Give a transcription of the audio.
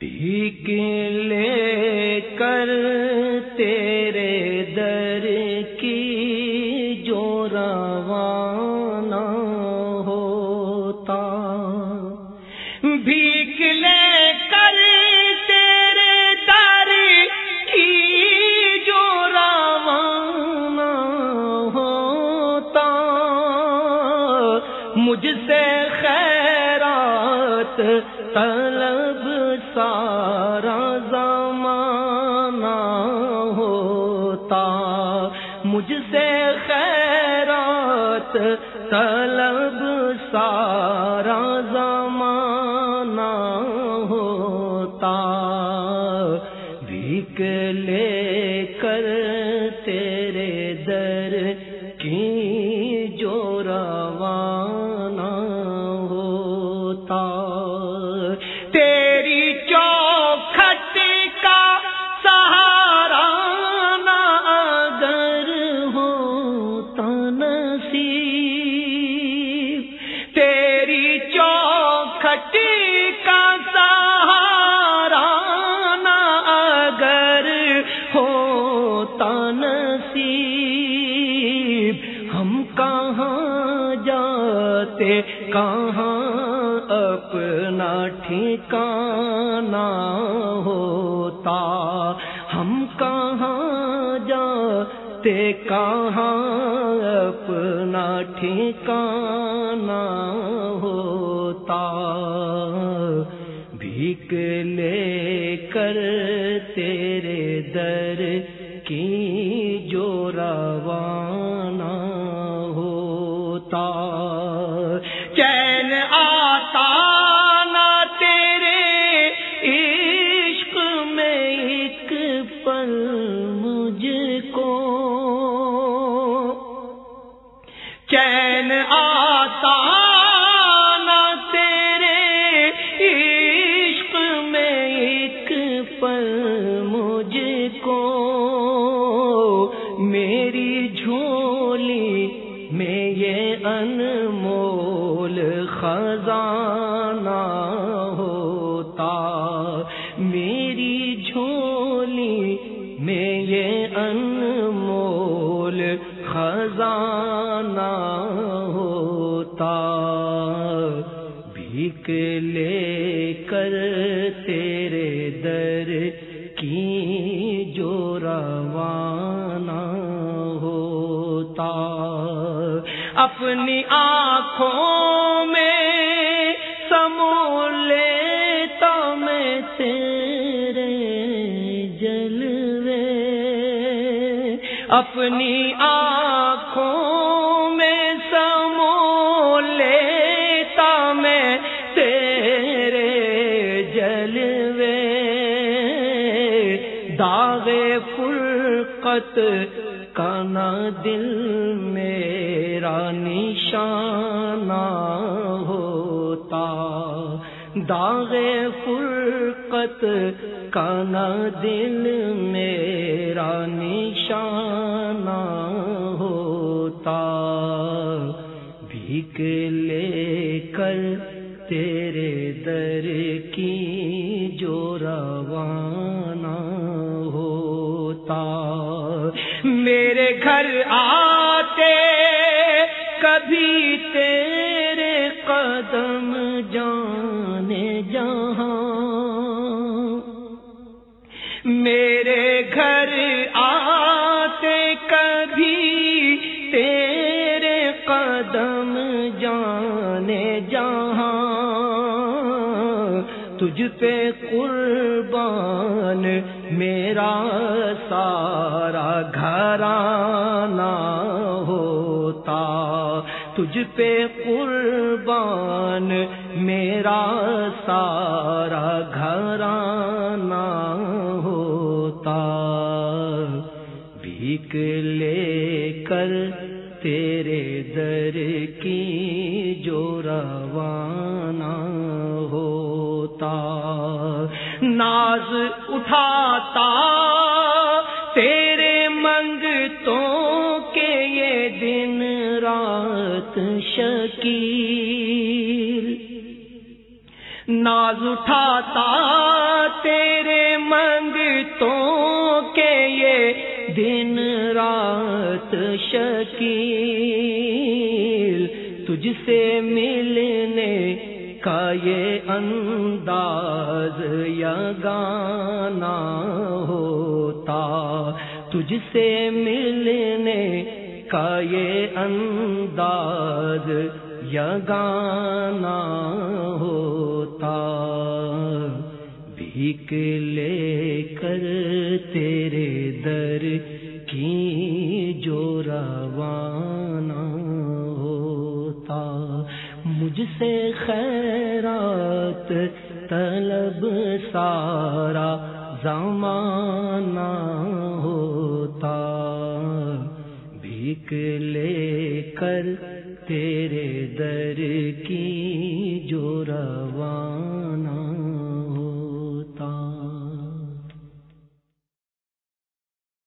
لے کر تیرے در کی جو روانہ ہوتا۔ بھیک لے کر تیرے در کی جو روانہ ہوتا۔ مجھ سے خیرات طلب سارا زمانہ ہوتا مجھ سے خیرات طلب سارا زمانہ ہوتا۔ بھیک نصیب۔ ہم کہاں جاتے، کہاں اپنا ٹھکانا ہوتا؟ ہم کہاں جاتے، کہاں اپنا ٹھکانا ہوتا؟ بھیک لے کر تیرے در خزانہ ہوتا۔ میری جھولی میں یہ انمول خزانہ ہوتا۔ بھیک لے کر تیرے در کی جو روانہ ہوتا۔ اپنی آنکھوں میں اپنی آنکھوں میں سمو لیتا میں تیرے جلوے۔ داغے فرقت کانا دل میرا نشانہ۔ داغے فرقت کانا دل میرا نشانہ ہوتا۔ بھیک لے کر تیرے در کی جو روانہ ہوتا۔ میرے گھر میرے گھر آتے کبھی تیرے قدم جانے جہاں تجھ پہ قربان میرا سارا گھرانا ہوتا تجھ پہ قربان میرا سارا گھرانا ہوتا۔ بھیک لے کر تیرے در کی جو روانہ ہوتا۔ ناز اٹھاتا ناز اٹھاتا، تیرے منگتوں کے یہ دن رات شکیل تجھ سے ملنے کا یہ انداز یا گانا ہوتا، تجھ سے ملنے کا یہ انداز یا گانا ہوتا۔ بھیک لے کر تیرے در کی جو روانہ ہوتا۔ مجھ سے خیرات، طلب سارا زمانہ ہوتا۔ بھیک لے کر تیرے در کی جو روان